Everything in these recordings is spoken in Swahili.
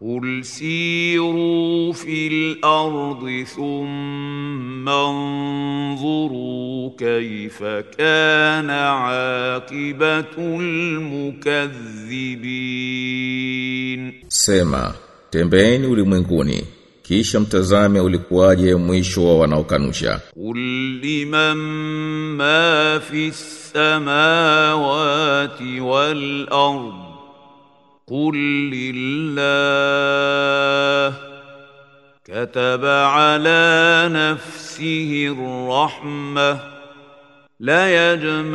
قل سيروا في الأرض ثم انظروا كيف كان عاقبه المكذبين Sema, tembeeni ulimwenguni, kisha mtazame ulikuwaje mwisho wa wanaokanusha. قل لمن ما في السماوات والارض قل لله كتب على نفسه الرحمه ليجمعنكم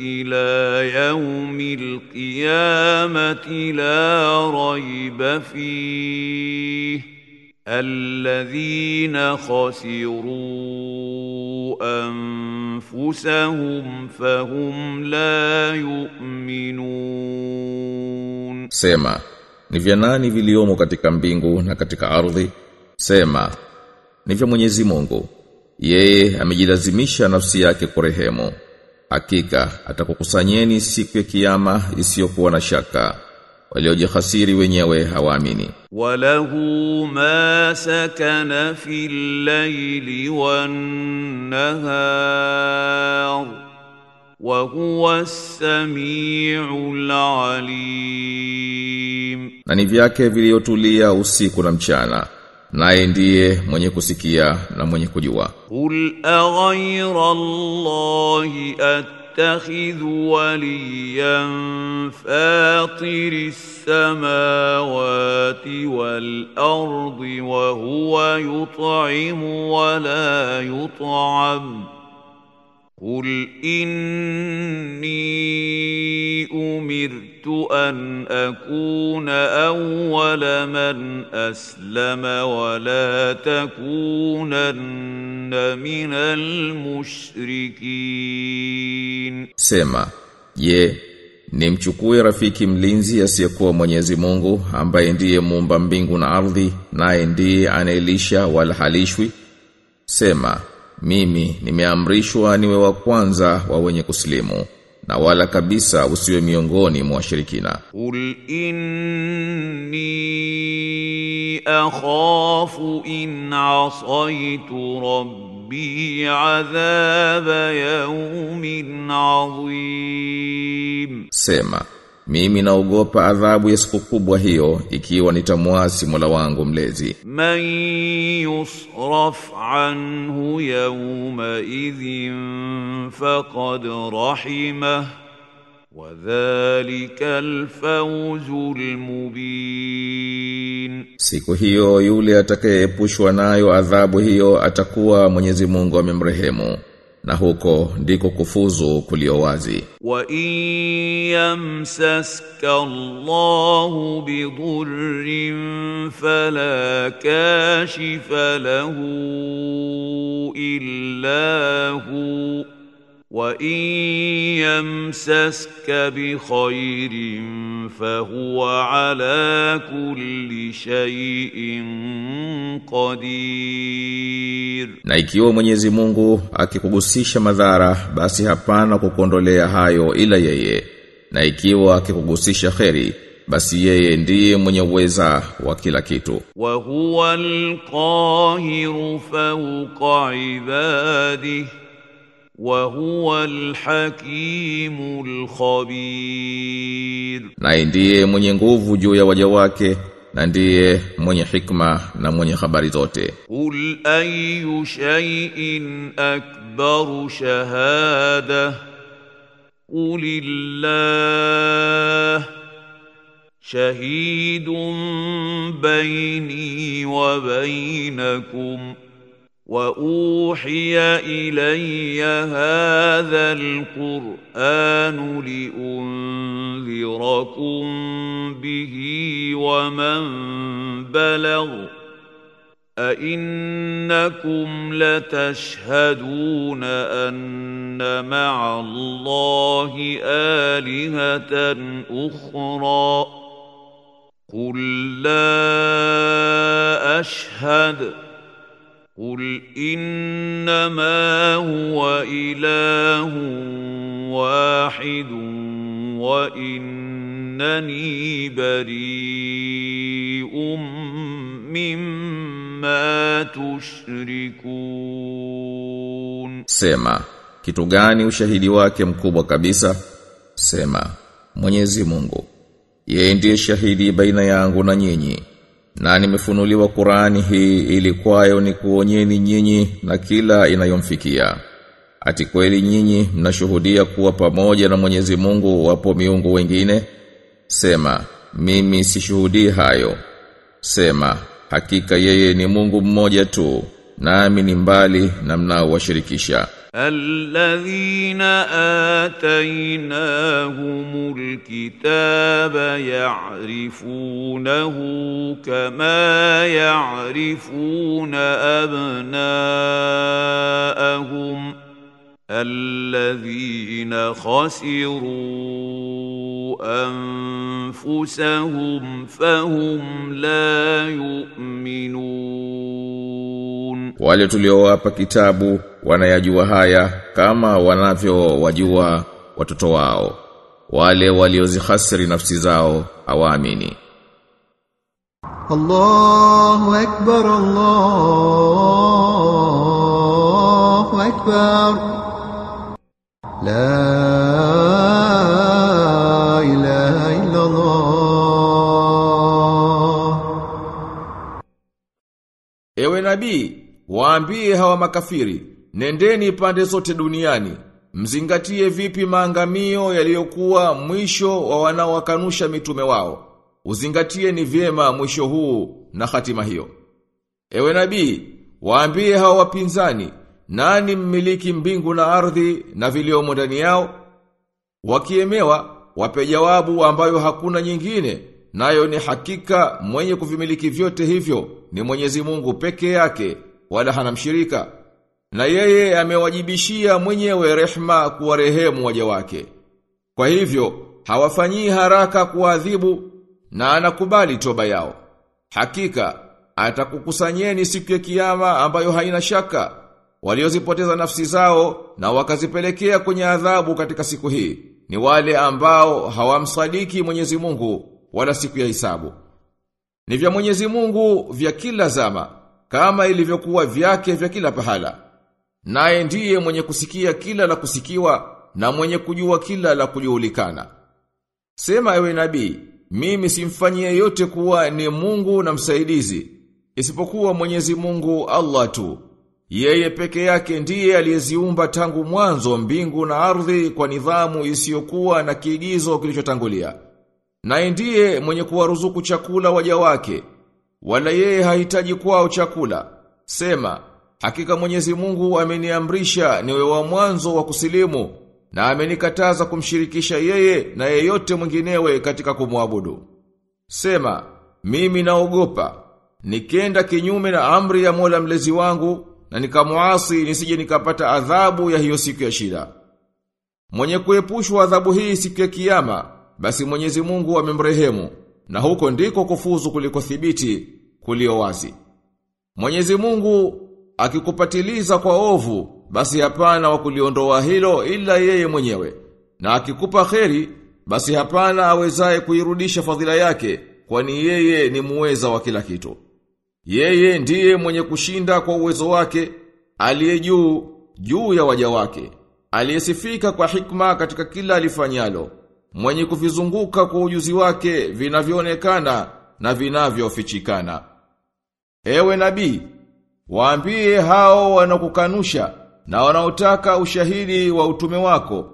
إلى يوم القيامه لا ريب فيه الذين خسروا انفسهم anfusahum fahum la yu'minun. Sema ni vya nani viliomo katika mbingu na katika ardhi? Sema ni vya Mwenyezi Mungu. Yeye amejilazimisha nafsi yake kurehemu. Hakika atakukusanyeni siku ya kiyama isiyokuwa na shaka waliojihasiri wenyewe hawaamini. Walahu ma sakana fil layli wan nahar wa huwa as-sami'ul alim. Na ni vyake viliotulia usiku na mchana naye ndiye mwenye kusikia na mwenye kujua. Ul aghayra allahi at أتخذ وليا فاطر السماوات والأرض وهو يطعم ولا يطعم. قل إني أمرت أن أكون أول من أسلم ولا تكونن من المشركين Sema, je, nimchukue rafiki mlinzi asiyekuwa Mwenyezi Mungu ambaye ndiye muumba mbingu na ardhi naye ndiye anaelisha wala halishwi? Sema, mimi nimeamrishwa niwe wa kwanza wa wenye kusilimu na wala kabisa usiwe miongoni mwa washirikina. Ul inni akhafu in asaitu rabbi adhab yawmin adhim, sema mimi naogopa adhabu ya siku kubwa hiyo ikiwa nitamwasi Mola wangu mlezi. Man yusraf anhu yawma idhin faqad rahima wa dhalika alfawzul mubin. Siku hiyo yule atakayeepushwa nayo adhabu hiyo atakuwa Mwenyezi Mungu amemrehemu na huko ndiko kufuzu kulio wazi. Wa yamsaska Allahu bidurrin fala kashifa lahu illa hu وإن يمسسك بخير فهو على كل شيء قدير Na ikiwa Mwenyezi Mungu akikugusisha madhara basi hapana kukuondolea hayo ila yeye. Na ikiwa akikugusisha kheri basi yeye ndiye mwenye uweza wa kila kitu. وهو القاهر فوق wa huwa alhakimul khabir, naye ndiye mwenye nguvu juu ya waja wake na ndiye mwenye hikma na mwenye habari zote. Qul ayu shay'in akbar shahada, qulillah shahidun bayni wa baynakum. واوحي الي هذا القران لانذركم به ومن بلغ أئنكم لتشهدون أن مع الله آلهة أخرى قل لا أشهد قل إنما هو إله واحد وإن إنني بريء مما تشركون Sema, kitu gani ushahidi wake mkubwa kabisa? Sema, Mwenyezi Mungu. Yeye ndiye shahidi baina yangu na nyinyi. Na nimefunuliwa Qur'ani hii ili kwayo ni kuonyeni nyinyi na kila inayomfikia. Ati kweli nyinyi mnashuhudia kuwa pamoja na Mwenyezi Mungu wapo miungu wengine? Sema, mimi sishuhudii hayo. Sema, hakika yeye ni Mungu mmoja tu, nami ni mbali na mnaowashirikisha. الذين آتيناهم الكتاب يعرفونه كما يعرفون أبناءهم الذين خسروا أنفسهم فهم لا يؤمنون wale tuliowapa kitabu wanayajua haya kama wanavyowajua watoto wao. Wale waliozihasiri nafsi zao hawaamini. Allahu akbar Allahu akbar. La ilaha illa Allah Ewe nabii waambie hawa makafiri, nendeni pande zote duniani, mzingatie vipi maangamio yaliyokuwa mwisho wa wanaowakanusha mitume wao. Uzingatie ni vyema mwisho huu na hatima hiyo. Ewe nabii, waambie hawa wapinzani, nani mmiliki mbingu na ardhi na viliomo ndani yao? Wakiemewa, wape jawabu ambayo hakuna nyingine, nayo ni hakika mwenye kuvimiliki vyote hivyo ni Mwenyezi Mungu peke yake, wala hana mshirika. Na yeye amewajibishia mwenyewe rehma kuwarehemu waja wake. Kwa hivyo, hawafanyii haraka kuadhibu na anakubali toba yao. Hakika, atakukusanyeni siku ya kiyama ambayo haina shaka, waliozipoteza nafsi zao na wakazipelekea kwenye adhabu katika siku hii. Ni wale ambao hawamsadiki Mwenyezi Mungu wala siku ya hisabu. Ni vya Mwenyezi Mungu vya kila zama, kama ilivyokuwa vyake vya kila pahala. Naye ndiye mwenye kusikia kila la kusikiwa na mwenye kujua kila la kujulikana. Sema ewe nabii, mimi simfanyie yote kuwa ni Mungu na msaidizi, isipokuwa Mwenyezi Mungu Allah tu. Yeye peke yake ndiye aliyeziumba tangu mwanzo mbingu na ardhi kwa nidhamu isiyokuwa na kiigizo kilichotangulia. Naye ndiye mwenye kuwaruzuku chakula waja wake, wala yeye hahitaji kwao chakula. Sema, hakika Mwenyezi Mungu ameniamrisha niwe wa mwanzo wa kusilimu na amenikataza kumshirikisha yeye na yeyote mwinginewe katika kumwabudu. Sema, mimi naogopa, nikenda kinyume na amri ya Mola mlezi wangu na nikamuasi nisije nikapata adhabu ya hiyo siku ya shida. Mwenye kuepushwa adhabu hii siku ya kiyama, basi Mwenyezi Mungu amemrehemu na huko ndiko kufuzu kuliko thibiti kulio wazi. Mwenyezi Mungu akikupatiliza kwa ovu, basi hapana wa kuliondoa hilo ila yeye mwenyewe. Na akikupa kheri, basi hapana awezaye kuirudisha fadhila yake, kwani yeye ni muweza wa kila kitu. Yeye ndiye mwenye kushinda kwa uwezo wake, aliye juu, juu ya waja wake. Aliyesifika kwa hikma katika kila alifanyalo. Mwenye kuvizunguka kwa ujuzi wake vinavyoonekana na vinavyofichikana. Ewe nabii, waambie hao wanakukanusha na wanaotaka ushahidi wa utume wako.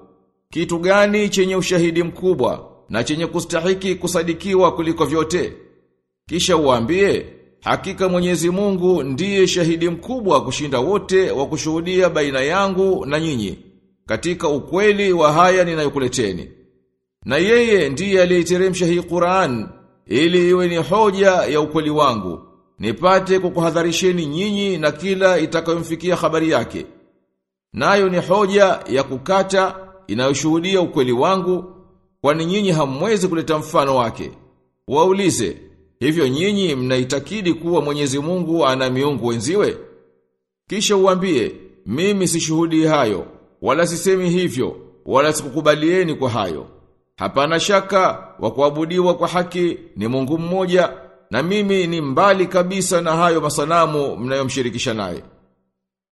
Kitu gani chenye ushahidi mkubwa na chenye kustahiki kusadikiwa kuliko vyote? Kisha uambie, hakika Mwenyezi Mungu ndiye shahidi mkubwa kushinda wote wa kushuhudia baina yangu na nyinyi katika ukweli wa haya ninayokuleteni. Na yeye ndiye aliyeteremsha hii Qur'an ili iwe ni hoja ya ukweli wangu nipate kukuhadharisheni nyinyi na kila itakayomfikia habari yake. Nayo ni hoja ya kukata inayoshuhudia ukweli wangu, kwani nyinyi hamwezi kuleta mfano wake. Waulize, hivyo nyinyi mnaitakidi kuwa Mwenyezi Mungu ana miungu wenziwe? Kisha uambie, mimi sishuhudii hayo, wala sisemi hivyo, wala sikukubalieni kwa hayo. Hapana shaka wa kuabudiwa kwa haki ni Mungu mmoja na mimi ni mbali kabisa na hayo masanamu mnayomshirikisha naye.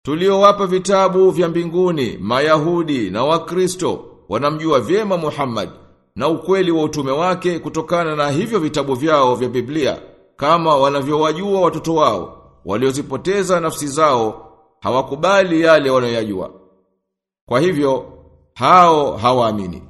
Tuliowapa vitabu vya mbinguni, Mayahudi na Wakristo wanamjua vyema Muhammad na ukweli wa utume wake kutokana na hivyo vitabu vyao vya Biblia kama wanavyowajua watoto wao waliozipoteza nafsi zao hawakubali yale wanayoyajua. Kwa hivyo hao hawaamini.